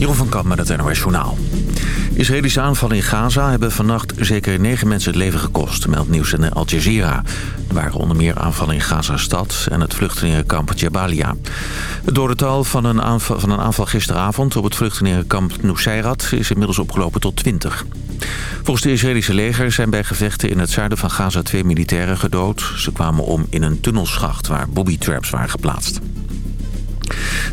Jeroen van Kamp met het NOS Journaal. Israëlische aanvallen in Gaza hebben vannacht zeker negen mensen het leven gekost, meldt nieuws in Al Jazeera. Er waren onder meer aanvallen in Gaza-stad en het vluchtelingenkamp Jabalia. Het dodental van een, aanval, van een aanval gisteravond op het vluchtelingenkamp Nusayrat is inmiddels opgelopen tot 20. Volgens de Israëlische leger zijn bij gevechten in het zuiden van Gaza twee militairen gedood. Ze kwamen om in een tunnelschacht waar booby-traps waren geplaatst.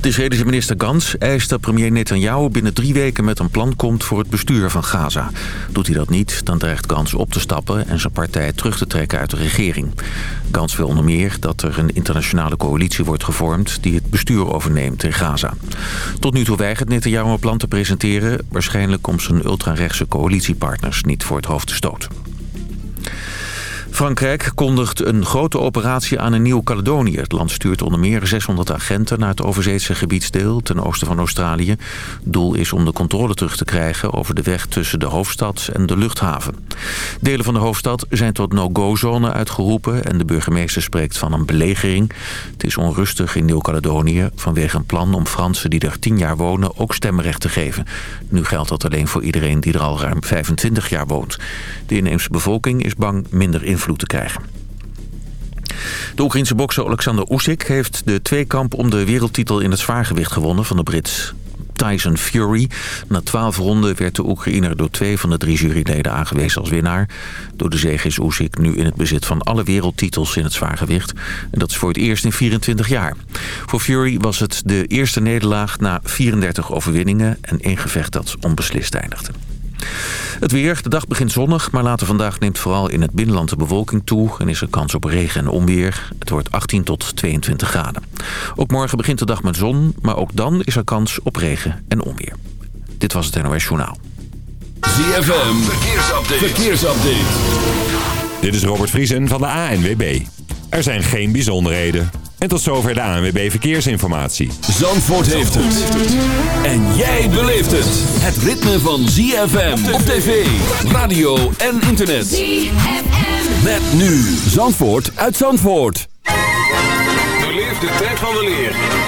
De Israëlische minister Gans eist dat premier Netanyahu binnen drie weken met een plan komt voor het bestuur van Gaza. Doet hij dat niet, dan dreigt Gans op te stappen en zijn partij terug te trekken uit de regering. Gans wil onder meer dat er een internationale coalitie wordt gevormd die het bestuur overneemt in Gaza. Tot nu toe weigert Netanyahu een plan te presenteren, waarschijnlijk om zijn ultrarechtse coalitiepartners niet voor het hoofd te stoten. Frankrijk kondigt een grote operatie aan in Nieuw-Caledonië. Het land stuurt onder meer 600 agenten naar het overzeese gebiedsdeel ten oosten van Australië. Doel is om de controle terug te krijgen over de weg tussen de hoofdstad en de luchthaven. Delen van de hoofdstad zijn tot no-go-zone uitgeroepen en de burgemeester spreekt van een belegering. Het is onrustig in Nieuw-Caledonië vanwege een plan om Fransen die er 10 jaar wonen ook stemrecht te geven. Nu geldt dat alleen voor iedereen die er al ruim 25 jaar woont. De inheemse bevolking is bang minder invloed te krijgen. De Oekraïense bokser Alexander Usyk heeft de tweekamp om de wereldtitel in het zwaargewicht gewonnen van de Brits Tyson Fury. Na twaalf ronden werd de Oekraïner door twee van de drie juryleden aangewezen als winnaar. Door de zege is Usyk nu in het bezit van alle wereldtitels in het zwaargewicht. En dat is voor het eerst in 24 jaar. Voor Fury was het de eerste nederlaag na 34 overwinningen en één gevecht dat onbeslist eindigde. Het weer. De dag begint zonnig, maar later vandaag neemt vooral in het binnenland de bewolking toe... en is er kans op regen en onweer. Het wordt 18 tot 22 graden. Ook morgen begint de dag met zon, maar ook dan is er kans op regen en onweer. Dit was het NOS Journaal. ZFM. Verkeersupdate. Verkeersupdate. Dit is Robert Vriesen van de ANWB. Er zijn geen bijzonderheden. En tot zover de ANWB Verkeersinformatie. Zandvoort heeft het. En jij beleeft het. Het ritme van ZFM op tv, radio en internet. ZFM. Met nu Zandvoort uit Zandvoort. Beleef de tijd van de leer.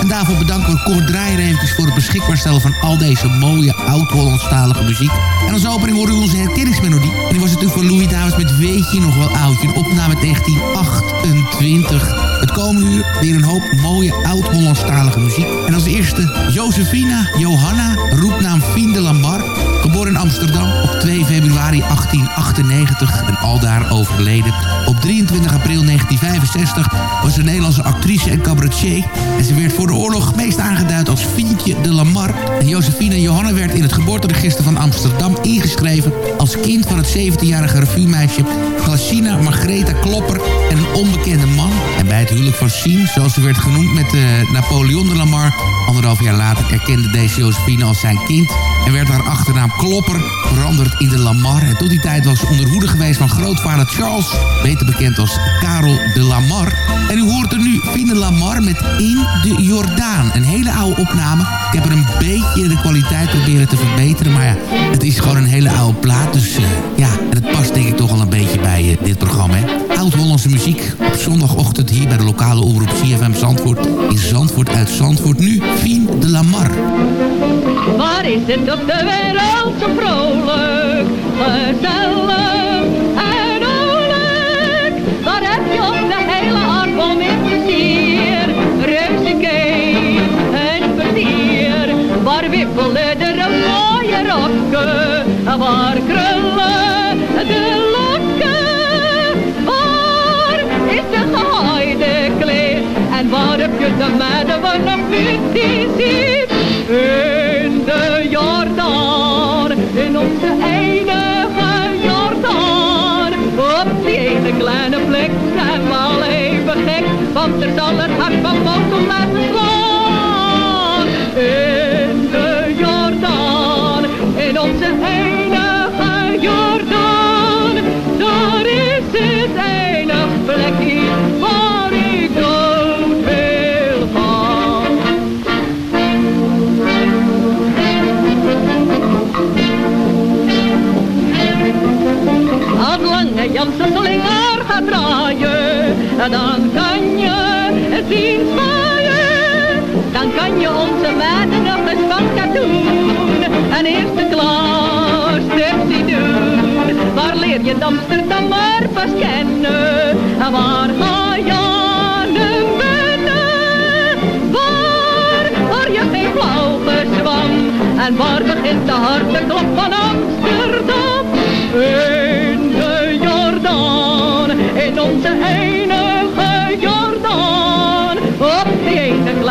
En daarvoor bedanken we Kort Draaier voor het beschikbaar stellen van al deze mooie oud-Hollandstalige muziek. En als opening horen we onze herkenningsmelodie. En die was natuurlijk van Louis Davis met Weet je nog wel oudje, een opname 1928. Het komende uur weer een hoop mooie oud-Hollandstalige muziek. En als eerste Josefina Johanna, roepnaam Fien de Lamar. In Amsterdam op 2 februari 1898 en aldaar overleden. Op 23 april 1965 was ze een Nederlandse actrice en cabaretier. En ze werd voor de oorlog meest aangeduid als Fientje de Lamar. En Josefina Johanna werd in het geboorteregister van Amsterdam ingeschreven... als kind van het 17-jarige revuemeisje Glacina Margreta Klopper en een onbekende man. En bij het huwelijk van Sien, zoals ze werd genoemd met uh, Napoleon de Lamar... anderhalf jaar later erkende deze Josephine als zijn kind... en werd haar achternaam Klopper veranderd in de Lamar. En tot die tijd was ze onder hoede geweest van grootvader Charles... beter bekend als Karel de Lamar. En u hoort er nu Fine Lamar met In de Jordaan. Een hele oude opname. Ik heb er een beetje de kwaliteit proberen te verbeteren... maar ja, het is gewoon een hele oude plaat. Dus uh, ja, en het past denk ik toch wel een beetje bij uh, dit programma. Oud-Hollandse muziek op zondagochtend hier bij de lokale omroep CFM Zandvoort. In Zandvoort uit Zandvoort. Nu Fien de Lamar. Waar is het op de wereld zo vrolijk, gezellig en oorlijk? Daar heb je op de hele aardbol meer plezier. Reuzenkee en plezier. Waar wippelen de mooie rokken, waar krullen de lokken. Waar is de gehaaide kleed en waar heb je de meiden van een beauty zal het hart van mogen laten slaan. In de Jordaan, in onze enige Jordaan. Daar is het enig plekje waar ik dood wil gaan. bij Janssen Slinger gaat draaien, dan kan Dan kan je onze meiden nog eens van katoen een eerste klas tipsy doen. Waar leer je Amsterdam maar pas kennen? En waar ga je aan hem binnen? Waar je geen flauw gezwam? En waar begint de harde klop van Amsterdam? In de Jordaan, in onze enige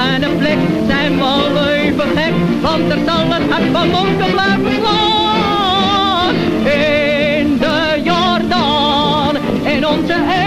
kleine plek zijn we al even gek, want er zal het hart van Monken blijven slaan. In de Jordaan, in onze enige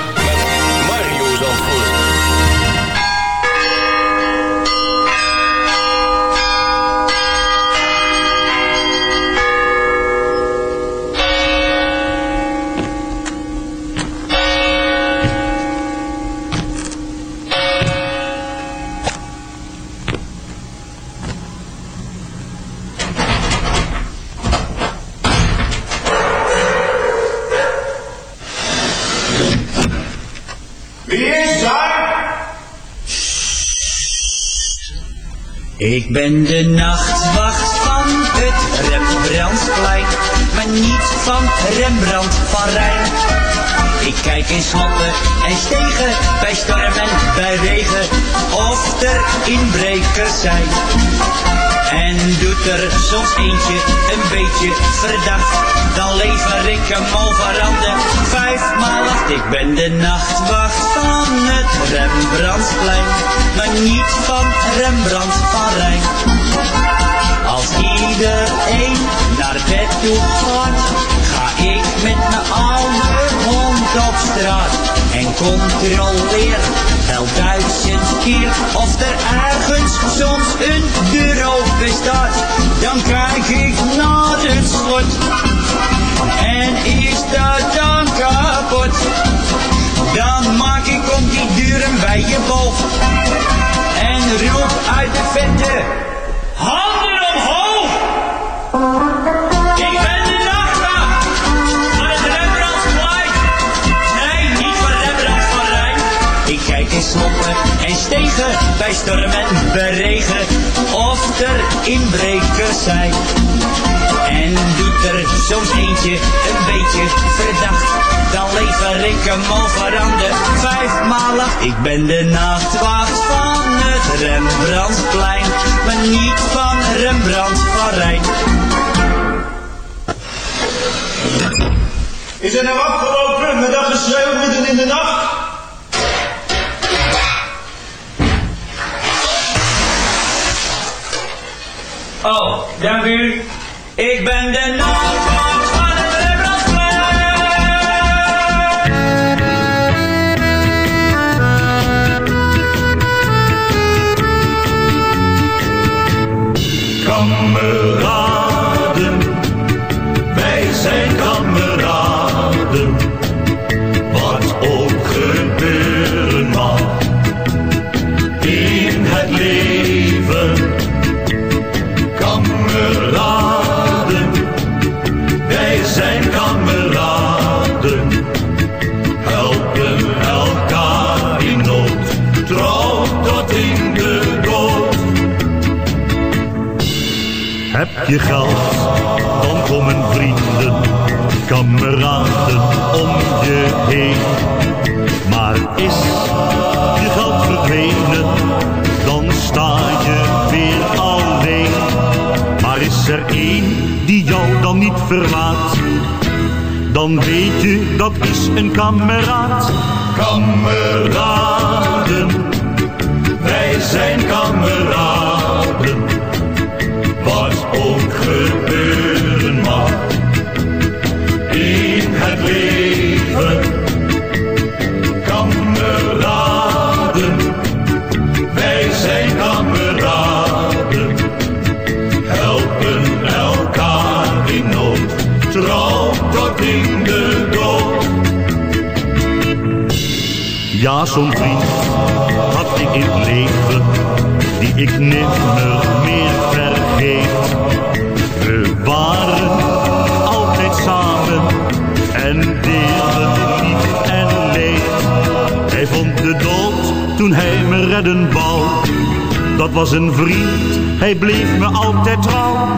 Ik ben de nachtwacht van het Rembrandtsplein, maar niet van Rembrandt van Rijn. Ik kijk in slotten en stegen, bij storm en bij regen, of er inbrekers zijn. En doet er soms eentje een beetje verdacht, dan lever ik hem overhanden vijfmaal acht. Ik ben de nachtwacht van het Rembrandtsplein, maar niet van Rembrandt van Rijn. Als iedereen naar bed toe gaat, ga ik met mijn oude op straat en controleer wel duizend keer of er ergens soms een deur open staat. Dan kijk ik naar het slot en is dat dan kapot? Dan maak ik om die deuren bij je boog en roep uit de vette. Stegen bij storm en bij regen of er inbrekers zijn. En doet er soms eentje een beetje verdacht, dan lever ik hem over aan de vijfmaal acht. Ik ben de nachtwacht van het Rembrandtplein, maar niet van Rembrandt van Rijn. Is er nou afgelopen met dat geschreeuw midden in de nacht? Oh, dank u. Ik ben de nachtwacht van het Rembrandtsplein. Kameraden, je geld, dan komen vrienden, kameraden om je heen. Maar is je geld verdwenen, dan sta je weer alleen. Maar is er één die jou dan niet verlaat, dan weet je dat is een kameraad. Kameraden, wij zijn kameraden, Ja, zo'n vriend had ik in het leven, die ik nimmer meer vergeet. We waren altijd samen en deelden lief en leed. Hij vond de dood toen hij me redden wou. Dat was een vriend, hij bleef me altijd trouw.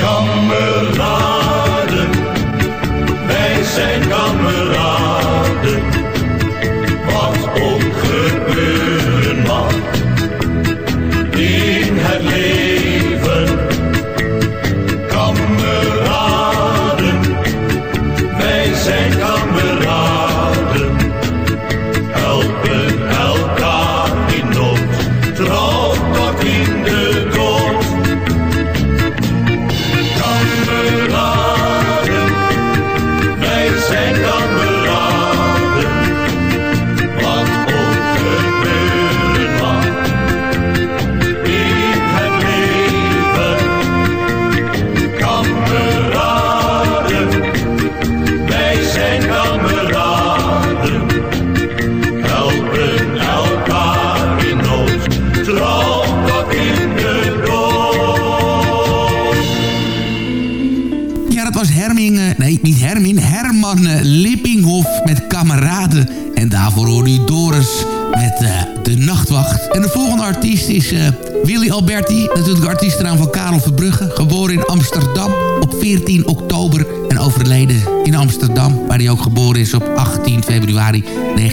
Kameraden, wij zijn kameraden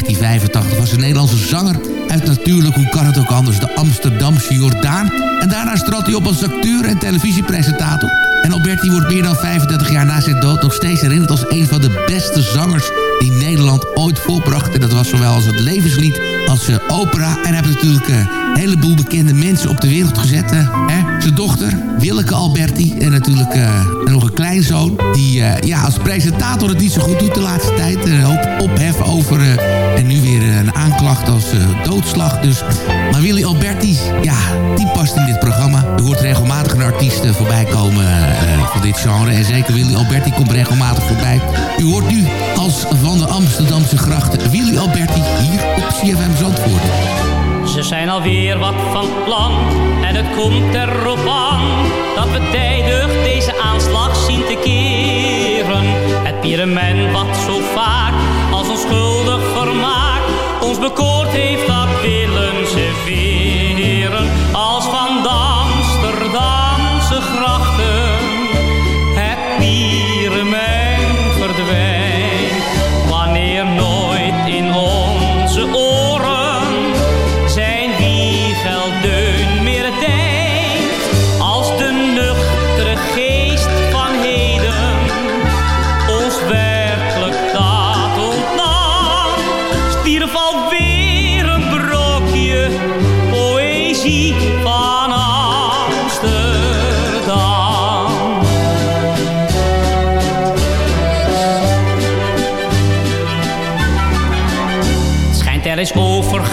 1985. Was een Nederlandse zanger uit natuurlijk, hoe kan het ook anders, de Amsterdamse Jordaan. En daarna trad hij op als acteur en televisiepresentator. En Alberti wordt meer dan 35 jaar na zijn dood nog steeds herinnerd als een van de beste zangers die Nederland ooit volbracht. En dat was zowel als het levenslied als uh, opera. En heeft natuurlijk uh, een heleboel bekende mensen op de wereld gezet. Uh, hè? Zijn dochter, Willeke Alberti. En natuurlijk nog een kleinzoon. Die ja, als presentator het niet zo goed doet de laatste tijd. Een hoop ophef over. en nu weer een aanklacht als doodslag. Dus. Maar Willy Alberti, ja, die past in dit programma. U hoort regelmatig een artiest voorbij komen van dit genre. En zeker Willy Alberti komt regelmatig voorbij. U hoort nu als van de Amsterdamse grachten Willy Alberti hier op CFM Zandvoort. Ze zijn alweer wat van plan en het komt erop aan dat we tijdig deze aanslag zien te keren. Het pyramid wat zo vaak als onschuldig vermaak ons bekoord heeft, dat willen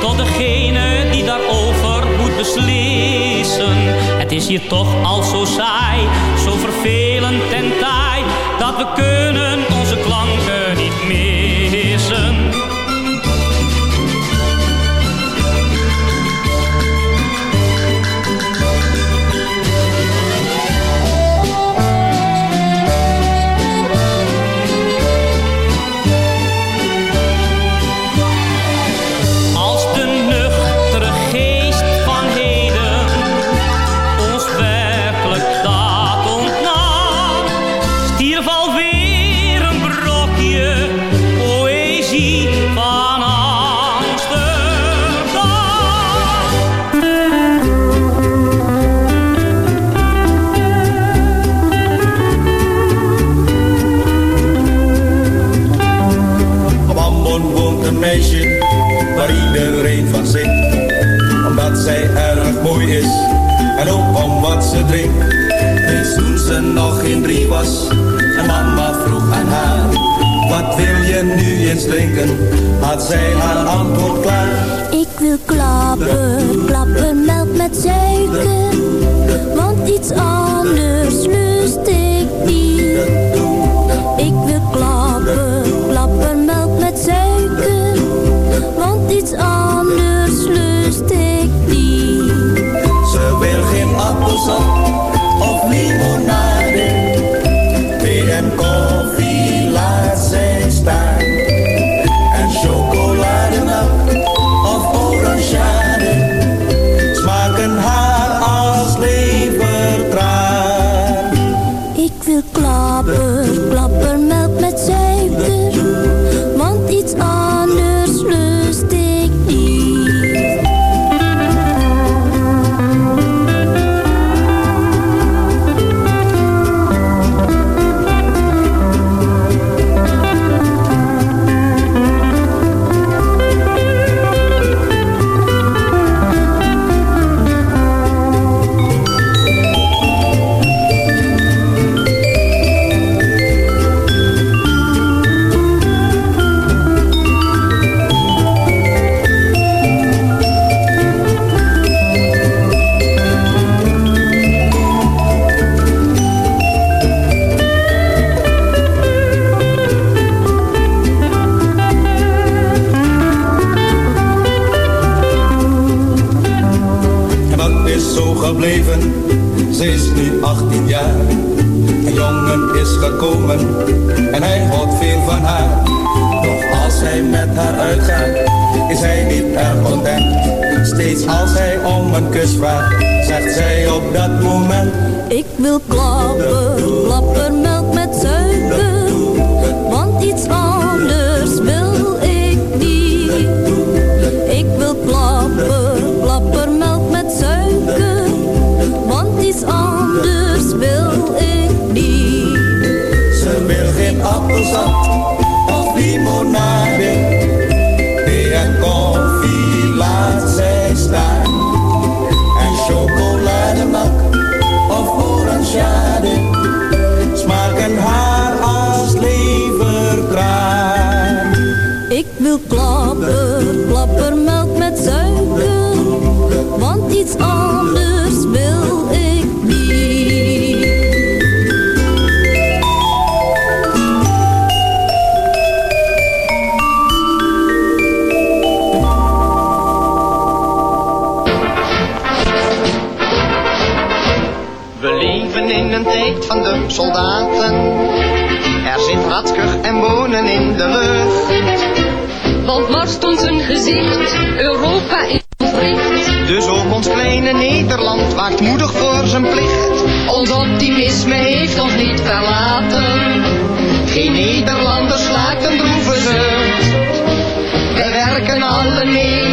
Tot degene die daarover moet beslissen. Het is hier toch al zo saai, zo vervelend en taai, dat we kunnen Nog geen drie was en mama vroeg aan haar. Wat wil je nu eens drinken? Had zij haar antwoord klaar. Ik wil klappen, klappen melk met suiker. Want iets anders lust ik niet. Ik wil klappen, klappen melk met suiker. Want iets anders lust ik niet. Ze wil geen appelsap zegt zij op dat moment. Ik wil klappen soldaten. Er zit ratkuch en wonen in de lucht. Want marst ons een gezicht, Europa is ontwricht. Dus ook ons kleine Nederland waakt moedig voor zijn plicht. Ons optimisme heeft ons niet verlaten. Geen Nederlander slaakt een droeve zucht. Wij werken alle mee,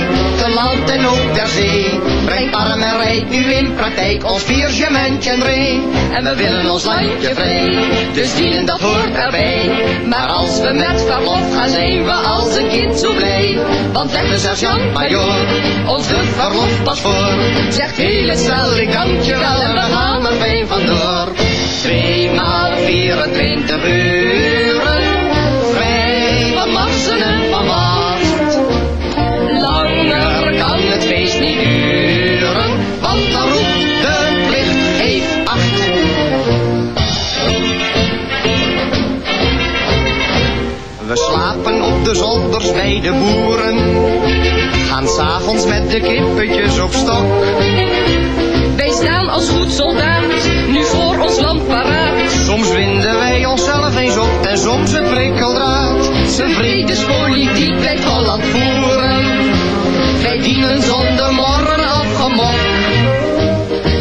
land en ook ter zee. Brengt arm en rijk nu in praktijk ons viergementje ree. En we willen ons landje vrij, dus dienen dat hoort erbij. Maar als we met verlof gaan zijn we als een kind zo blij. Want zegt de sergeant-majoor, ons de verlof pas voor. Zegt heel het ik dank je wel en we gaan er fijn vandoor. Tweemaal 24 uren, niet duren, want dan roept de plicht, geef acht. We slapen op de zolders bij de boeren, gaan s'avonds met de kippetjes op stok. Wij staan als goed soldaat, nu voor ons land paraat. Soms winden wij onszelf eens op en soms een prikkeldraad. Zijn vredespolitiek blijft Holland voeren. Wij dienen zonder morren afgemok.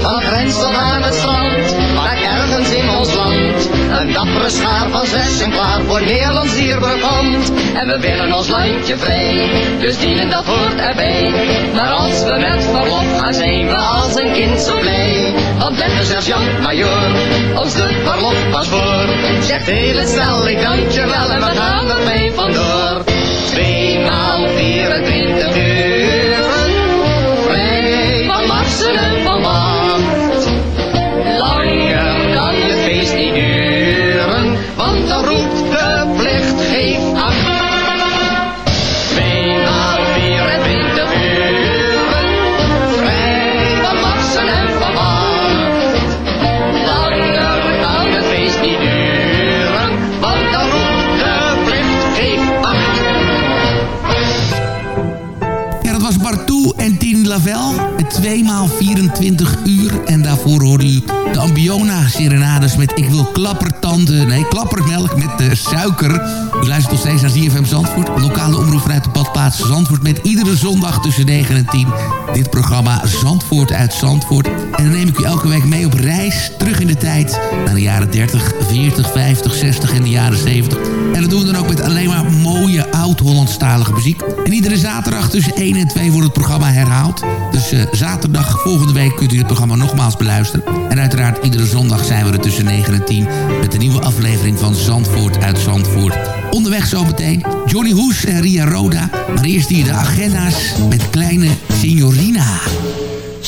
Van grens tot aan het strand, maar ergens in ons land. Een dappere schaar van zes en klaar voor Nederlands dierbaar komt. En we willen ons landje vrij, dus dienen dat hoort erbij. Maar als we met verlof gaan, zijn we als een kind zo blij. Want let de sergeant-majoor ons de verlof pas voor. Zegt heel het stel, ik dank je wel en we gaan ermee vandoor. Tweemaal 24 uur, van Lavelle. Met 2 maal 24 uur. En daarvoor hoorde u de Ambiona Serenades met Ik wil klappertanden. Nee, klappermelk met de suiker. U luistert nog steeds naar ZFM Zandvoort. Lokale omroep vanuit de badplaats Zandvoort. Met iedere zondag tussen 9 en 10. Dit programma Zandvoort uit Zandvoort. En dan neem ik u elke week mee op reis terug in de tijd. Naar de jaren 30, 40, 50, 60 en de jaren 70. En dat doen we dan ook met alleen maar mooie oud-Hollandstalige muziek. En iedere zaterdag tussen 1 en 2 wordt het programma herhaald. Dus eh, zaterdag volgende week kunt u het programma nogmaals beluisteren. En uiteraard iedere zondag zijn we er tussen 9 en 10... met de nieuwe aflevering van Zandvoort uit Zandvoort. Onderweg zometeen Johnny Hoes en Ria Roda. Maar eerst hier de agenda's met kleine Signorina.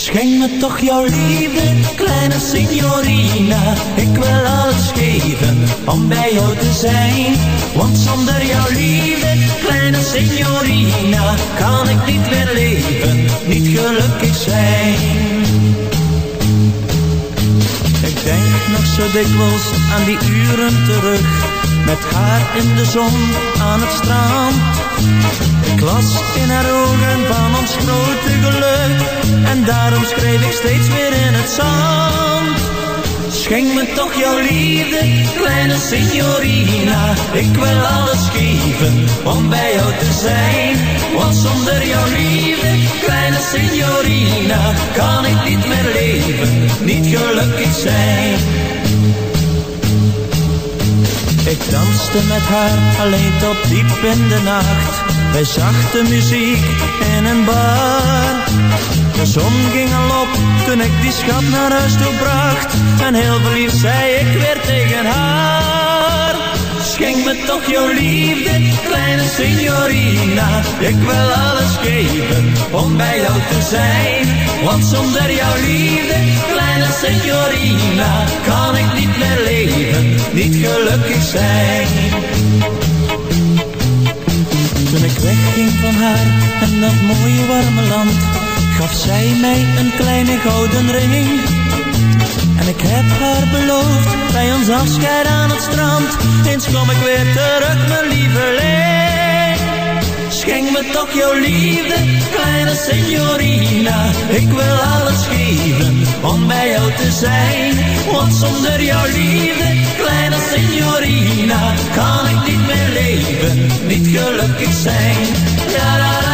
Schenk me toch jouw liefde, kleine signorina. Ik wil alles geven om bij jou te zijn. Want zonder jouw liefde, kleine signorina, kan ik niet meer leven, niet gelukkig zijn. Ik denk nog zo dikwijls aan die uren terug, met haar in de zon aan het strand. Ik las in haar ogen van ons grote geluk En daarom schreef ik steeds weer in het zand. Schenk me toch jouw liefde, kleine signorina. Ik wil alles geven om bij jou te zijn. Want zonder jouw liefde, kleine signorina Kan ik niet meer leven, niet gelukkig zijn ik danste met haar alleen tot diep in de nacht. Bij zachte muziek in een bar. De zon ging al op toen ik die schat naar huis toe bracht. En heel verliefd zei ik weer tegen haar Schenk me toch jouw liefde, kleine signorina. Ik wil alles geven om bij jou te zijn. Want zonder jouw liefde, kleine signorina Kan ik niet meer leven, niet gelukkig zijn. Toen ik wegging van haar en dat mooie warme land Gaf zij mij een kleine gouden ring en ik heb haar beloofd bij ons afscheid aan het strand. Eens kom ik weer terug, mijn lieveling. Schenk me toch jouw liefde, kleine signorina. Ik wil alles geven om bij jou te zijn. Want zonder jouw liefde, kleine signorina, kan ik niet meer leven, niet gelukkig zijn.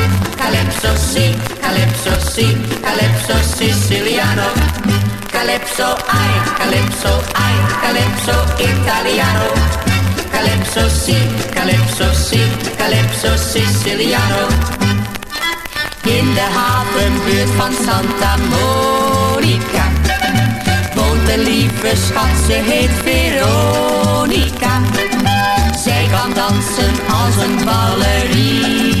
Calypso si, calypso si, calypso siciliano. Calypso, ai, calypso, ai, calypso italiano. Calypso si, calypso si, calypso siciliano. In de havenbuurt van Santa Monica woont een lieve schat, ze heet Veronica. Zij kan dansen als een ballerina.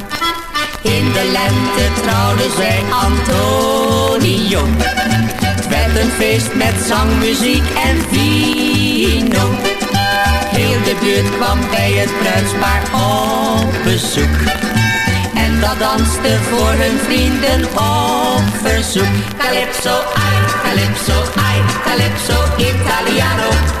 In de lente trouwde zij Antonio. Het werd een feest met zang, muziek en vino. Heel de buurt kwam bij het bruidspaar op bezoek. En dat danste voor hun vrienden op verzoek. Calypso, ai, calypso, ai, calypso italiano.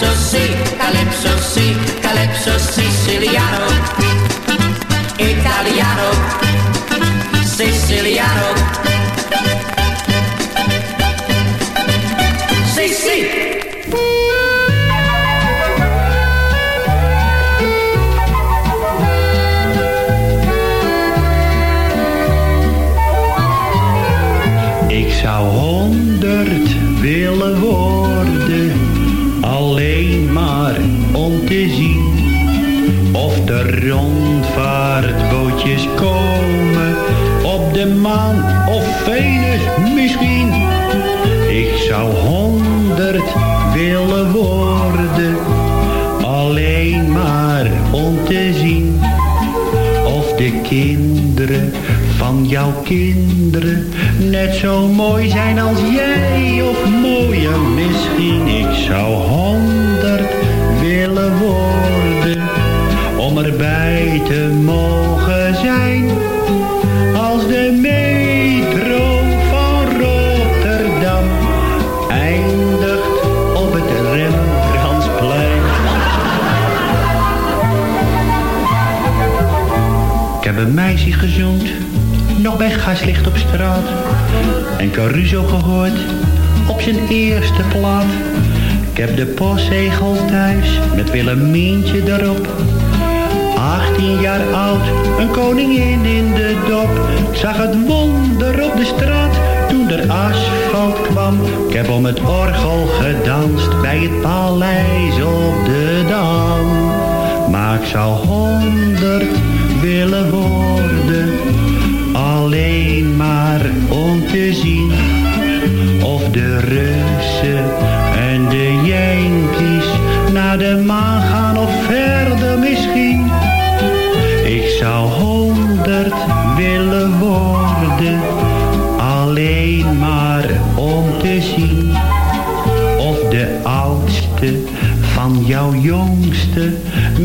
Calypso si, calypso si, calypso siciliano. Italiano, siciliano. Sì, sì. Ik zou de rondvaartbootjes komen op de maan of Venus misschien. Ik zou honderd willen worden, alleen maar om te zien of de kinderen van jouw kinderen net zo mooi zijn als jij of mooier misschien. Ik zou honderd willen worden erbij te mogen zijn als de metro van Rotterdam eindigt op het Rembrandtsplein. Ik heb een meisje gezoend, nog bij gaslicht op straat. En Caruso gehoord, op zijn eerste plaat. Ik heb de postzegel thuis, met Willemientje erop. 18 jaar oud, een koningin in de dop. Zag het wonder op de straat, toen er asfalt kwam. Ik heb om het orgel gedanst, bij het paleis op de Dam. Maar ik zou honderd willen worden, alleen maar om te zien of de Russen en de Yankees naar de maan gaan of verder misschien. Zou honderd willen worden, alleen maar om te zien of de oudste van jouw jongste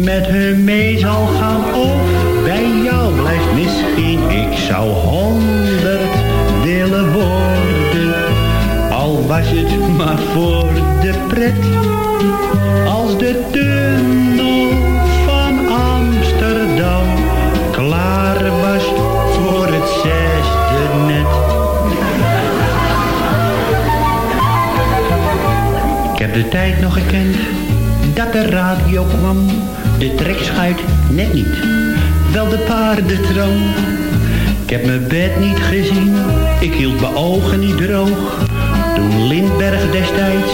met hun mee zal gaan of bij jou blijft misschien. Ik zou honderd willen worden, al was het maar voor de pret. Als de tunnel de tijd nog gekend dat de radio kwam de trekschuit net niet. Wel de paardentroon. Ik heb mijn bed niet gezien, ik hield mijn ogen niet droog. Toen Lindberg destijds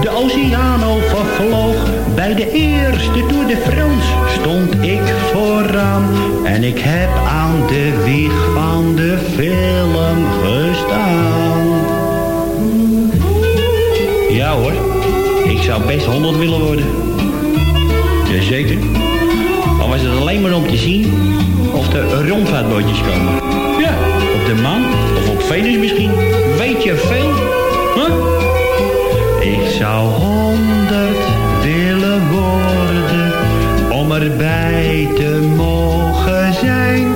de Oceano vervloog. Bij de eerste Tour de France stond ik vooraan. En ik heb aan de wieg van de film gestaan. Ik zou best 100 willen worden. Jazeker. Al was het alleen maar om te zien of er rondvaartbootjes komen. Ja, op de maan of op Venus misschien. Weet je veel? Huh? Ik zou honderd willen worden om erbij te mogen zijn.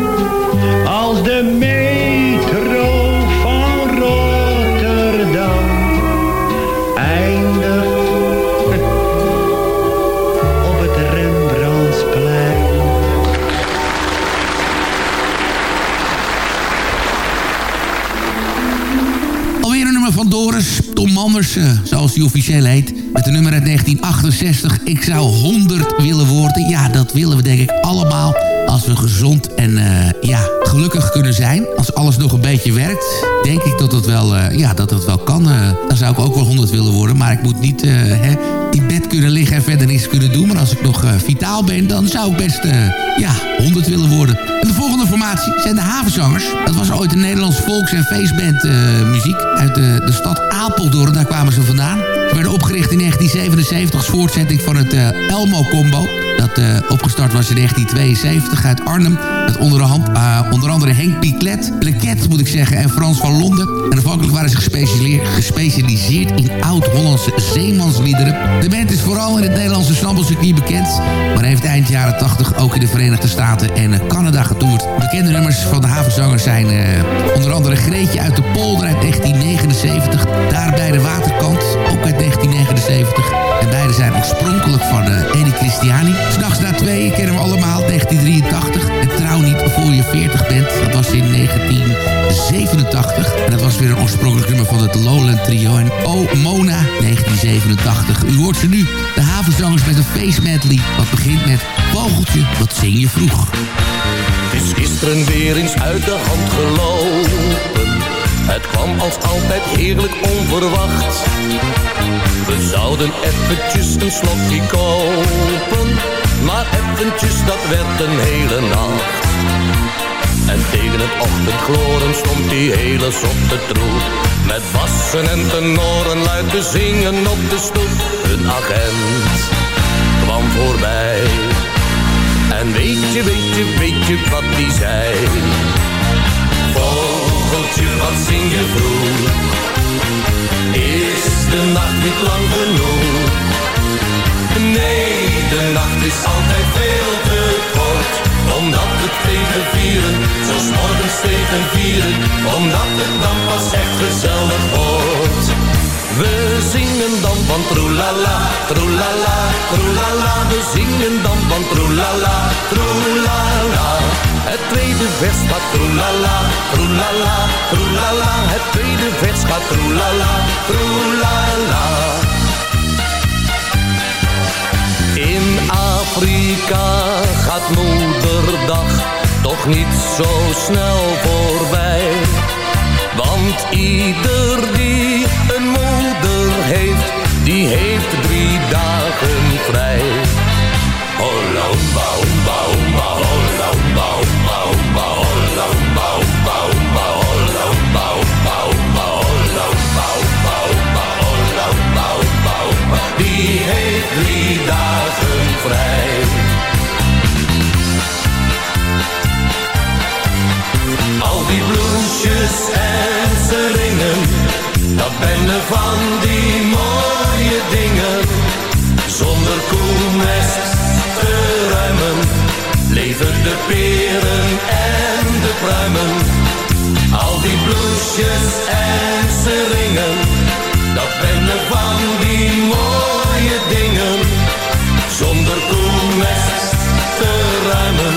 Doris, Tom Manders, zoals die officieel heet. Met de nummer uit 1968. Ik zou 100 willen worden. Ja, dat willen we denk ik allemaal. Als we gezond en eh, ja, gelukkig kunnen zijn. Als alles nog een beetje werkt. Denk ik dat het wel, eh, ja, dat het wel kan. eh. dan zou ik ook wel 100 willen worden. Maar ik moet niet hè, in bed kunnen liggen en verder niks kunnen doen. Maar als ik nog vitaal ben, dan zou ik best ja, 100 willen worden. De volgende formatie zijn de Havenzangers. Dat was ooit een Nederlands volks- en feestband eh, muziek. Uit de, de stad Apeldoorn, daar kwamen ze vandaan. Ze werden opgericht in 1977 als voortzetting van het eh, Elmo-combo. Dat eh, opgestart was in 1972 uit Arnhem. Met onder, eh, andere Henk Piclet, Pleket moet ik zeggen, en Frans van Londen. En afhankelijk waren ze gespecialiseerd, in oud-Hollandse zeemansliederen. De band is vooral in het Nederlandse snabbelcircuit bekend. Maar heeft eind jaren 80 ook in de Verenigde Staten en eh, Canada getoerd. Bekende nummers van de havenzangers zijn onder andere Greetje uit de Polder uit 1979. Daar bij de waterkant, ook uit 1979. En beide zijn oorspronkelijk van Edi Christiani. S'nachts na twee kennen we allemaal 1983. En trouw niet voor je 40 bent. Dat was in 1987. En dat was weer een oorspronkelijk nummer van het Lowland Trio. En Oh Mona 1987. U hoort ze nu. De havenzangers met een face medley. Wat begint met Vogeltje, wat zing je vroeg? Het is gisteren weer eens uit de hand gelopen. Het kwam als altijd heerlijk onverwacht. We zouden eventjes een slokje kopen. Maar eventjes, dat werd een hele nacht. En tegen het ochtendgloren stond die hele zotte troep. Met bassen en tenoren luid te zingen op de stoep. Een agent kwam voorbij. En weet je, weet je, weet je wat die zei? Vogeltje, wat zing je vroeg? Is de nacht niet lang genoeg? Nee, de nacht is altijd veel te kort. Omdat het tegen vieren, zo 's morgens tegen vieren. Omdat het dan pas echt gezellig wordt. We zingen dan van troelala, troelala, troelala. We zingen dan van troelala, troelala. Het tweede vers gaat troelala, troelala, troelala. Het tweede vers gaat troelala, troelala. In Afrika gaat moederdag toch niet zo snel voorbij. Want ieder die een moeder heeft, die heeft drie dagen vrij. Hoemba, hoemba, holla, hoemba, hoemba, hoemba, holla, hoemba, Heeft drie dagen vrij. Al die bloesjes en seringen, dat ben er van die mooie dingen. Zonder koelmest te ruimen, leven de peren en de pruimen. Al die bloesjes en seringen, dat ben er van die mooie dingen. Zonder koelmest te ruimen,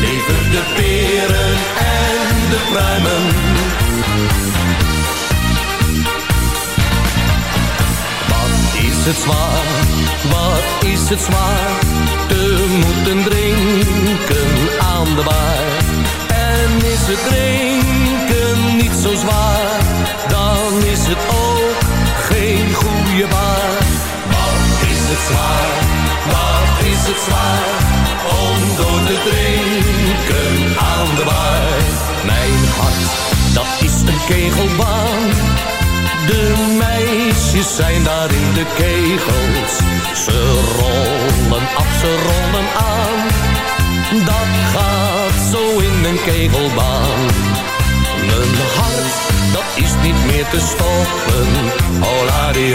leven de peren en de pruimen. Wat is het zwaar, wat is het zwaar, te moeten drinken aan de bar. En is het drinken het zwaar, om door te drinken aan de bar. Mijn hart, dat is een kegelbaan. De meisjes zijn daar in de kegels. Ze rollen af, ze rollen aan. Dat gaat zo in een kegelbaan. Mijn hart, dat is niet meer te stoppen. Hola di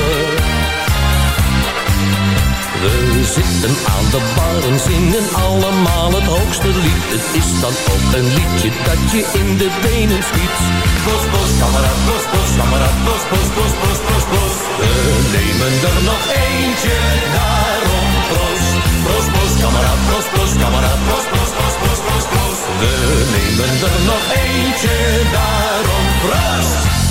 Zitten aan de bar en zingen allemaal het hoogste lied. Het is dan ook een liedje dat je in de benen schiet. Bos, bos, kameraad, bos, bos, kameraad, bos, bos, bos, bos, bos, bos. We nemen er nog eentje, daarom proost. Proost, bos, kameraad, bos, bos, kameraad, bos, bos, bos, bos, bos, bos. We nemen er nog eentje, daarom proost.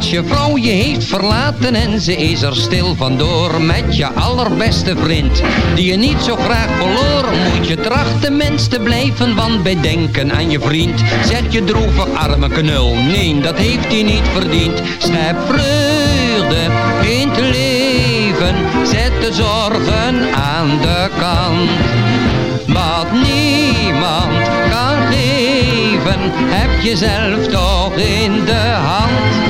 Als je vrouw je heeft verlaten en ze is er stil vandoor Met je allerbeste vriend, die je niet zo graag verloor Moet je trachten mens te blijven, want bij denken aan je vriend Zeg je droevig arme knul, nee dat heeft hij niet verdiend. Schep vreugde in het leven, zet de zorgen aan de kant. Wat niemand kan geven, heb je zelf toch in de hand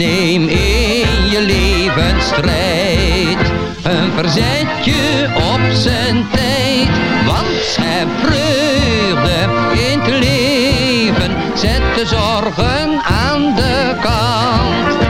Neem in je leven strijd, een verzetje op zijn tijd. Want schep vreugde in het leven, de zorgen aan de kant.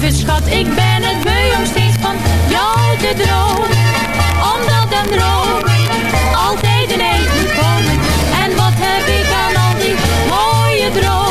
lieve schat, ik ben het beu om steeds van jou te dromen. Omdat een droom altijd een eind moet komen. En wat heb ik aan al die mooie dromen?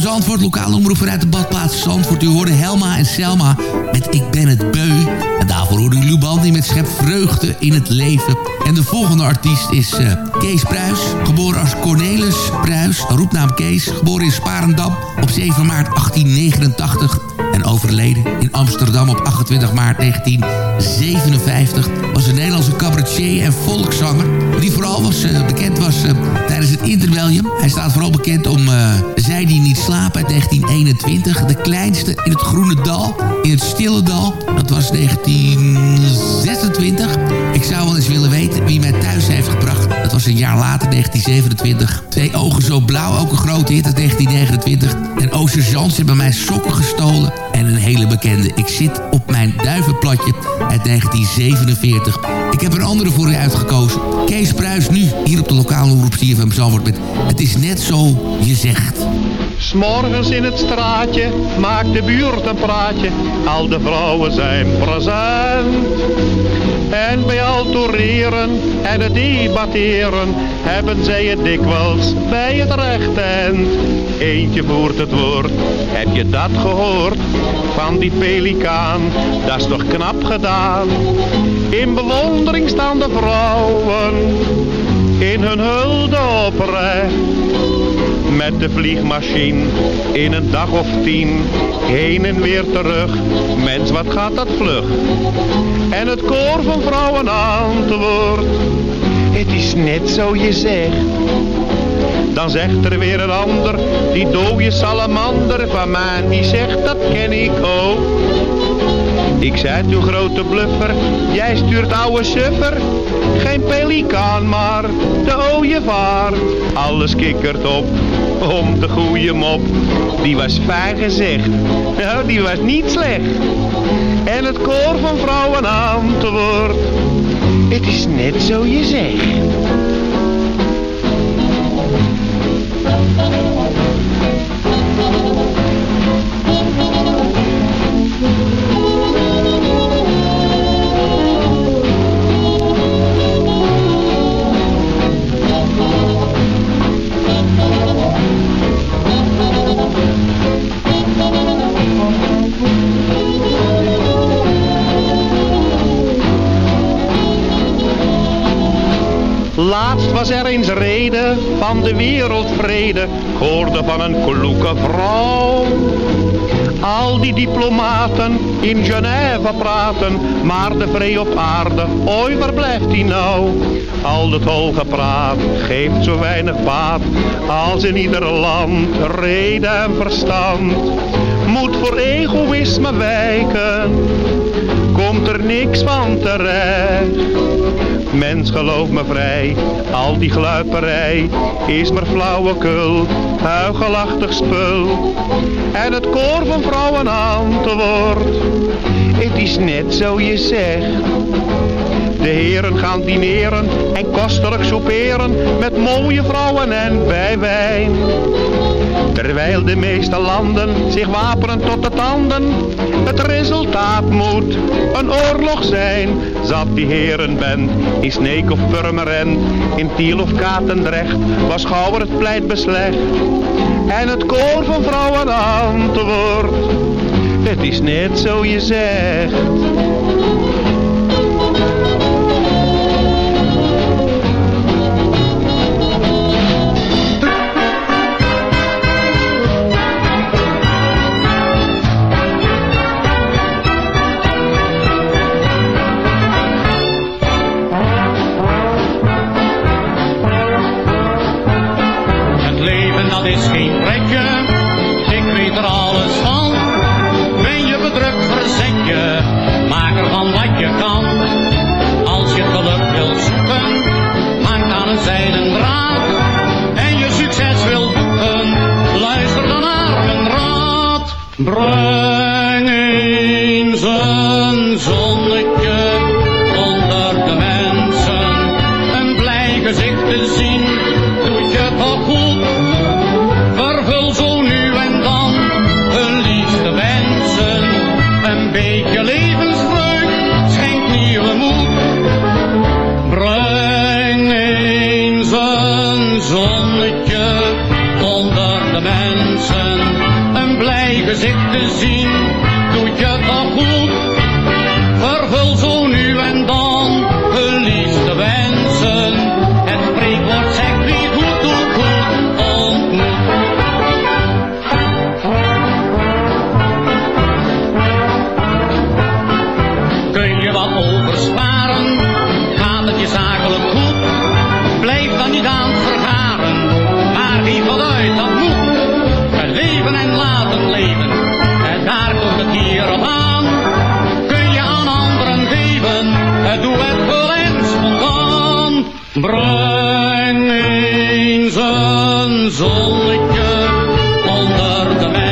CFM Zandvoort, lokale omroep vanuit de badplaats Zandvoort. U hoorde Helma en Selma met Ik ben het beu. En daarvoor hoorde u Lubandi met Schep vreugde in het leven. En de volgende artiest is eh, Kees Pruis. Geboren als Cornelis Pruis, roepnaam Kees. Geboren in Sparendam op 7 maart 1889. En en overleden in Amsterdam op 28 maart 1957... was een Nederlandse cabaretier en volkszanger... die vooral was, uh, bekend was uh, tijdens het interbellum. Hij staat vooral bekend om uh, Zij die niet slapen uit 1921... de kleinste in het Groene Dal, in het Stille Dal. Dat was 1926. Ik zou wel eens willen weten wie mij thuis heeft gebracht. Was een jaar later, 1927. Twee ogen zo blauw, ook een grote hit uit 1929. En O Sergeant heeft bij mij sokken gestolen. En een hele bekende. Ik zit op mijn duivenplatje uit 1947. Ik heb een andere voor u uitgekozen. Kees Pruis nu, hier op de lokale omroep CFM Zalvoort met Het is net zo je zegt. S'morgens in het straatje maakt de buurt een praatje. Al de vrouwen zijn present. En bij al toereren en het debatteren hebben zij het dikwijls bij het recht. Eentje voert het woord, heb je dat gehoord? Van die pelikaan, dat is toch knap gedaan. In bewondering staan de vrouwen, in hun hulde oprecht. Met de vliegmachine, in een dag of tien, heen en weer terug. Mens, wat gaat dat vlug? En het koor van vrouwen antwoordt, het is net zo je zegt. Dan zegt er weer een ander, die dode salamander van mij, die zegt dat ken ik ook. Ik zei toen grote bluffer, jij stuurt ouwe suffer. Geen pelikaan maar, de ooievaar. Alles kikkert op, om de goede mop. Die was fijn gezegd, nou die was niet slecht. En het koor van vrouwen antwoordt, het is net zo je zegt. Er eens reden van de wereldvrede. Ik hoorde van een kloeke vrouw. Al die diplomaten in Genève praten, maar de vrede op aarde, ooit waar blijft die nou? Al dat holgepraat geeft zo weinig baat, als in ieder land reden en verstand. Moet voor egoïsme wijken, komt er niks van terecht. Mens geloof me vrij, al die gluiperij is maar flauwekul, huigelachtig spul. En het koor van vrouwen antwoordt, het is net zo je zegt. De heren gaan dineren en kostelijk souperen met mooie vrouwen en bij wijn. Terwijl de meeste landen zich wapenen tot de tanden. Het resultaat moet een oorlog zijn. Zat die heren bent in Sneek of Purmerend, in Tiel of Katendrecht, was Gouwer het pleit beslecht. En het koor van vrouwen antwoordt, het is net zo je zegt. En daar komt het hier op aan. Kun je aan anderen geven, doe het voor en spontaan. Breng eens een zonnetje onder de mensen,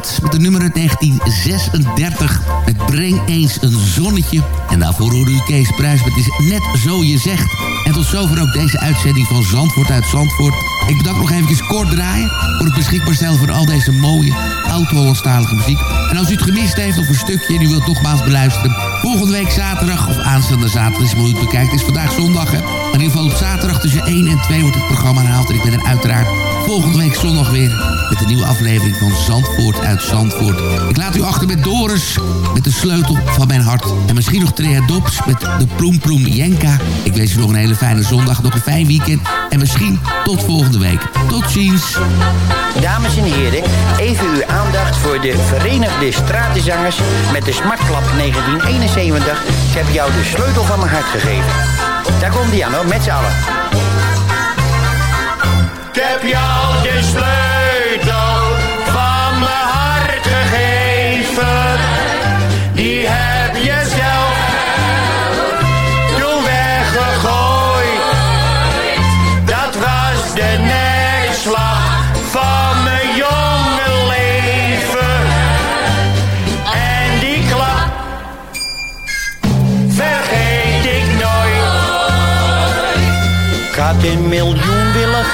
Met de nummer uit 1936. Het Breng eens een zonnetje. En daarvoor hoorde u Kees Pruis Het is net zo je zegt. En tot zover ook deze uitzending van Zandvoort uit Zandvoort. Ik bedank nog even kort draaien... voor het beschikbaar stellen van al deze mooie, oud-Hollandstalige muziek. En als u het gemist heeft of een stukje en u wilt nogmaals beluisteren... volgende week zaterdag of aanstaande zaterdag is het bekijkt. Het is vandaag zondag, hè. In ieder geval op zaterdag tussen 1 en 2 wordt het programma herhaald. En ik ben er uiteraard volgende week zondag weer... met een nieuwe aflevering van Zandvoort uit Zandvoort. Ik laat u achter met Doris, met de sleutel van mijn hart. En misschien nog Trea Dops met de Ploem Ploem Jenka. Ik wens u nog een hele fijne zondag, nog een fijn weekend. En misschien tot volgende week. Tot ziens. Dames en heren, even uw aandacht voor de Verenigde Stratenzangers met de Smartklap 1971. Ik heb jou de sleutel van mijn hart gegeven. Daar komt die aan hoor, met z'n allen. Heb jou de sleutel van mijn hart gegeven. Die heb je zelf toen weggegooid. Dat was de nekslag van mijn jonge leven. En die klap vergeet ik nooit. Ik een